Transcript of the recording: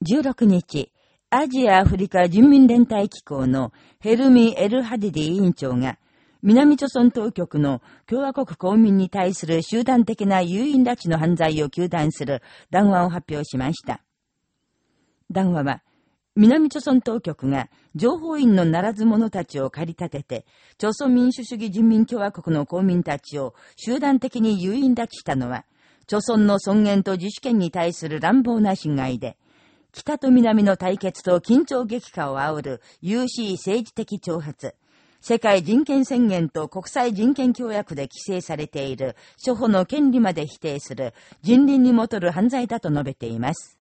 16日、アジア・アフリカ人民連帯機構のヘルミ・エル・ハディディ委員長が、南朝村当局の共和国公民に対する集団的な誘引拉致の犯罪を求断する談話を発表しました。談話は、南朝村当局が情報員のならず者たちを駆り立てて、朝鮮民主主義人民共和国の公民たちを集団的に誘引拉致したのは、朝鮮の尊厳と自主権に対する乱暴な侵害で、北と南の対決と緊張激化を煽る有志政治的挑発、世界人権宣言と国際人権協約で規制されている諸法の権利まで否定する人倫にもとる犯罪だと述べています。